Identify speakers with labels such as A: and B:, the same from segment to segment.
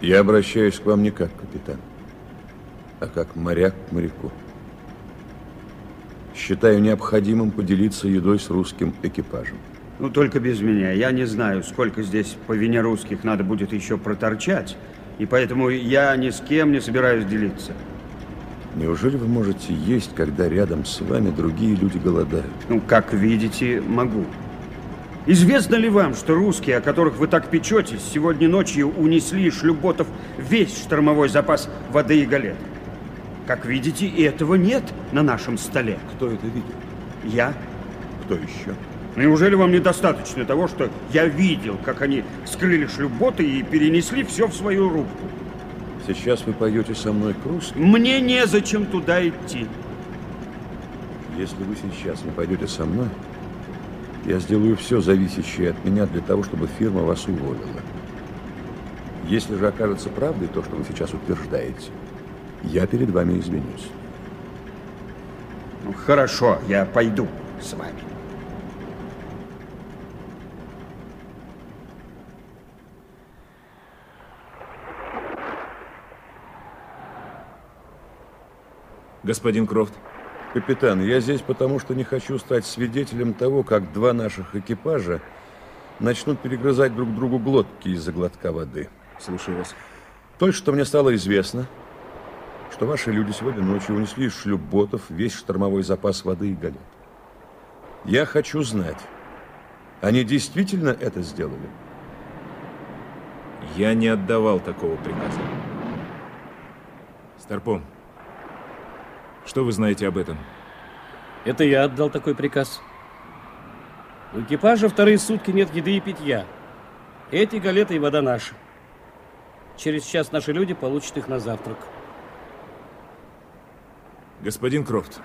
A: Я обращаюсь к вам не как капитан, а как моряк к моряку. Считаю необходимым поделиться едой с русским экипажем.
B: Ну, только без меня. Я не знаю, сколько здесь по вине русских надо будет еще проторчать, и поэтому я ни с кем не собираюсь делиться.
A: Неужели вы можете есть, когда рядом с вами другие люди голодают?
B: Ну, как видите, могу. Известно ли вам, что русские, о которых вы так печетесь, сегодня ночью унесли из шлюботов весь штормовой запас воды и галет? Как видите, и этого нет на нашем столе.
A: Кто это видел?
B: Я.
A: Кто еще?
B: Неужели вам недостаточно того, что я видел, как они скрыли шлюботы и перенесли все в свою рубку?
A: Сейчас вы пойдете со мной к русским?
B: Мне незачем туда идти.
A: Если вы сейчас не пойдете со мной, я сделаю все зависящее от меня для того, чтобы фирма вас уволила. Если же окажется правдой то, что вы сейчас утверждаете, я перед вами извинюсь.
B: Ну, хорошо, я пойду с вами.
C: Господин Крофт.
A: Капитан, я здесь потому, что не хочу стать свидетелем того, как два наших экипажа начнут перегрызать друг другу глотки из-за глотка воды.
C: Слушаю вас.
A: Только что мне стало известно, что ваши люди сегодня ночью унесли из шлюпботов весь штормовой запас воды и галет. Я хочу знать, они действительно это сделали?
C: Я не отдавал такого приказа. Старпом, что вы знаете об этом?
D: Это я отдал такой приказ. У экипажа вторые сутки нет еды и питья. Эти галеты и вода наши. Через час наши люди получат их на завтрак.
C: Господин Крофт,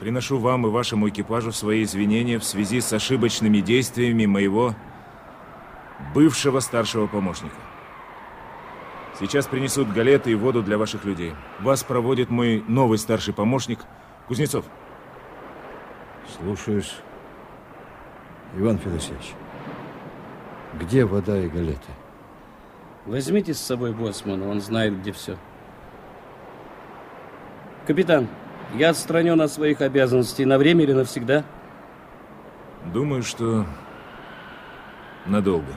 C: приношу вам и вашему экипажу свои извинения в связи с ошибочными действиями моего бывшего старшего помощника. Сейчас принесут галеты и воду для ваших людей. Вас проводит мой новый старший помощник Кузнецов.
E: Слушаюсь. Иван Федосеевич, где вода и галеты?
D: Возьмите с собой боцмана, он знает, где все. Капитан, я отстранен от своих обязанностей на время или навсегда?
C: Думаю, что надолго.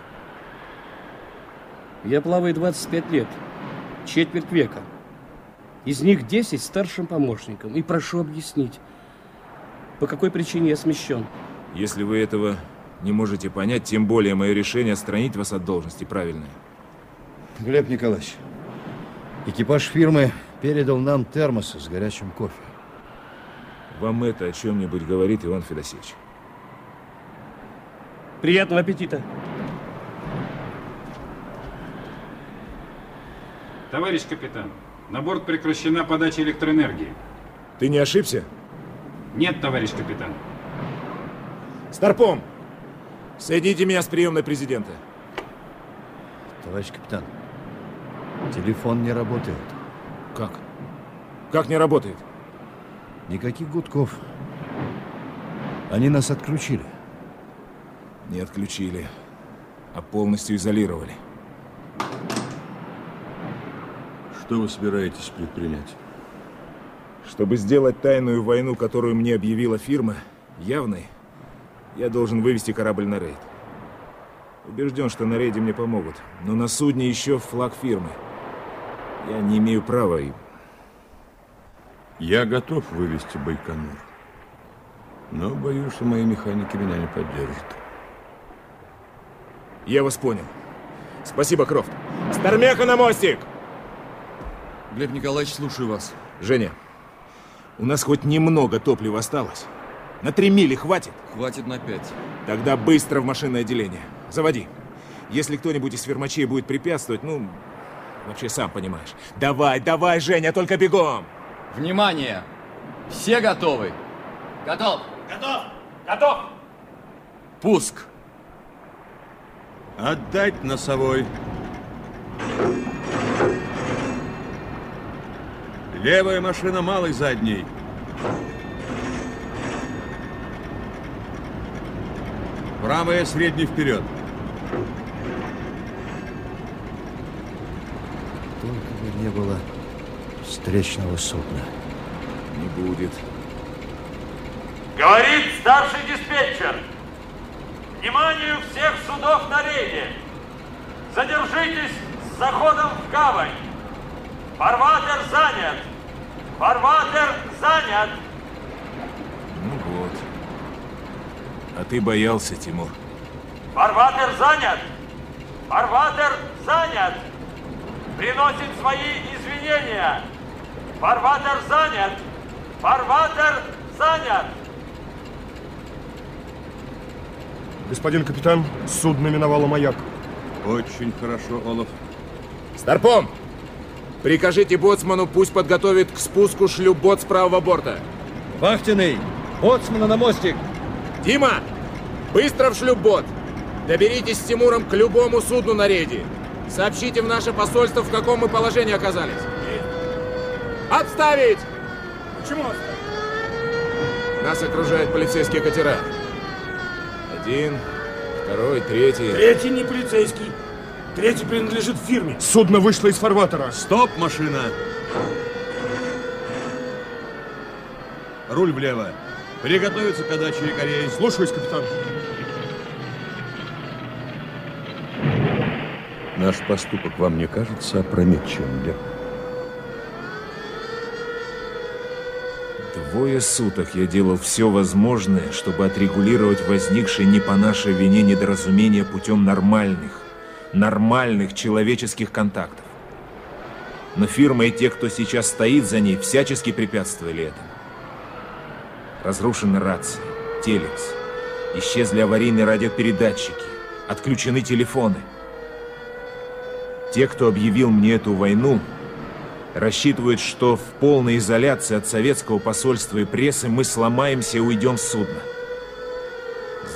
D: Я плаваю 25 лет, четверть века. Из них 10 старшим помощником. И прошу объяснить, по какой причине я смещен.
C: Если вы этого не можете понять, тем более мое решение отстранить вас от должности правильное.
E: Глеб Николаевич, экипаж фирмы передал нам термосы с горячим кофе.
C: Вам это о чем-нибудь говорит, Иван Федосеевич?
D: Приятного аппетита.
F: Товарищ капитан, на борт прекращена подача электроэнергии.
C: Ты не ошибся?
F: Нет, товарищ капитан.
C: Старпом! Соедините меня с приемной президента.
E: Товарищ капитан, телефон не работает.
C: Как? Как не работает?
E: Никаких гудков. Они нас отключили.
C: Не отключили, а полностью изолировали.
A: Что вы собираетесь предпринять?
C: Чтобы сделать тайную войну, которую мне объявила фирма, явной, я должен вывести корабль на рейд. Убежден, что на рейде мне помогут, но на судне еще флаг фирмы. Я не имею права и...
A: Я готов вывести Байконур. Но боюсь, что мои механики меня не поддержат.
C: Я вас понял. Спасибо, Крофт. Стармеха на мостик!
G: Глеб Николаевич, слушаю вас.
C: Женя, у нас хоть немного топлива осталось. На три мили хватит?
G: Хватит на пять.
C: Тогда быстро в машинное отделение. Заводи. Если кто-нибудь из фермачей будет препятствовать, ну, вообще сам понимаешь. Давай, давай, Женя, только бегом!
G: Внимание! Все готовы?
D: Готов! Готов! Готов!
G: Пуск!
A: Отдать носовой. Левая машина малой задней. Правая средний вперед.
E: Только бы не было встречного судна.
C: Не будет.
D: Говорит старший диспетчер. Вниманию всех судов на рейде. Задержитесь с заходом в гавань. Фарватер занят. Фарватер занят.
C: Ну вот. А ты боялся, Тимур.
D: Фарватер занят. Фарватер занят. Приносит свои извинения. Фарватер занят. Фарватер занят.
H: Господин капитан, судно миновало маяк.
A: Очень хорошо, Олаф.
C: Старпом! Прикажите боцману, пусть подготовит к спуску шлюпбот с правого борта.
E: Вахтенный! Боцмана на мостик!
C: Дима! Быстро в шлюпбот! Доберитесь с Тимуром к любому судну на рейде. Сообщите в наше посольство, в каком мы положении оказались. Отставить!
I: Почему?
C: Нас окружают полицейские катера. Один, второй, третий.
I: Третий не полицейский. Третий принадлежит фирме.
H: Судно вышло из фарватера.
A: Стоп, машина! Руль влево. Приготовиться к отдаче якорей.
H: Слушаюсь, капитан.
A: Наш поступок вам не кажется опрометчивым, Глеб?
C: Двое суток я делал все возможное, чтобы отрегулировать возникшее не по нашей вине недоразумение путем нормальных, нормальных человеческих контактов. Но фирма и те, кто сейчас стоит за ней, всячески препятствовали этому. Разрушены рации, телекс, исчезли аварийные радиопередатчики, отключены телефоны. Те, кто объявил мне эту войну, рассчитывают, что в полной изоляции от советского посольства и прессы мы сломаемся и уйдем с судна.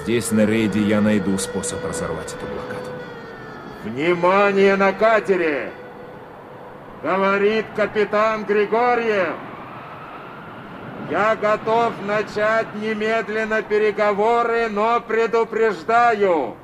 C: Здесь, на рейде, я найду способ разорвать эту блокаду.
J: Внимание на катере! Говорит капитан Григорьев. Я готов начать немедленно переговоры, но предупреждаю.